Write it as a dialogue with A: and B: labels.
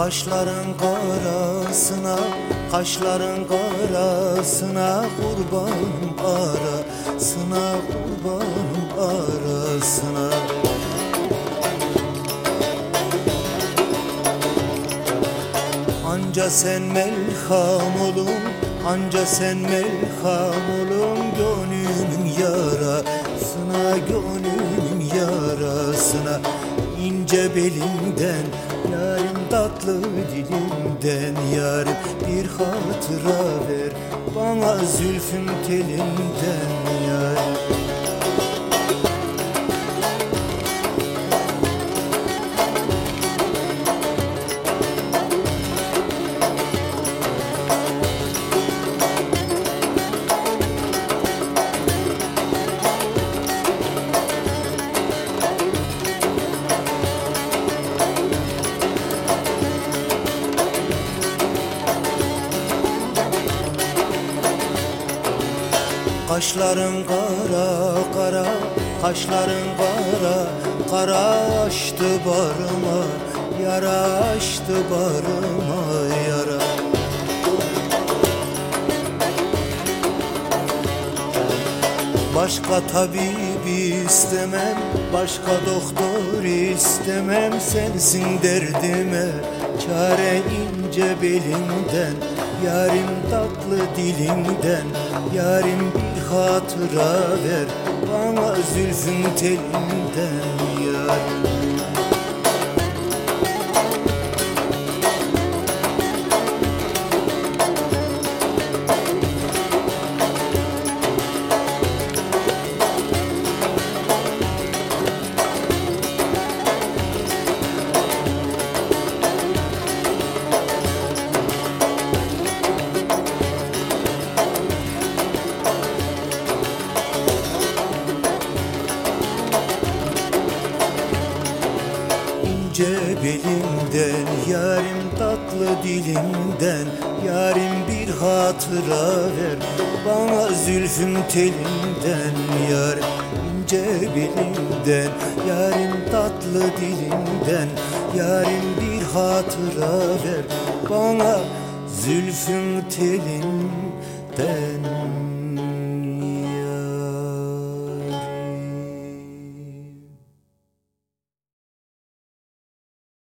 A: Kaşların karasına, kaşların karasına Kurbanım arasına, kurbanım arasına. Anca sen melham olun, anca sen melham olun Gönlümün yarasına, gönlümün yarasına. İnce belimden Yarim tatlı dilimden Yarim bir hatıra ver. Bana zülfüm telinden Yarim Kaşların kara kara, kaşların kara. Kara açtı barıma, yara açtı barıma yara. Başka tabibi istemem, başka doktor istemem. Sensin derdime, çare ince belimden Yarim tatlı dilimden, yarim bir hatıra ver. Bana zülfün telinden yarim ince Yarim tatlı dilimden Yarim bir hatıra ver. Bana zülfün telinden Yarim ince belimden Yarim tatlı dilimden Yarim bir hatıra ver. Bana zülfün telinden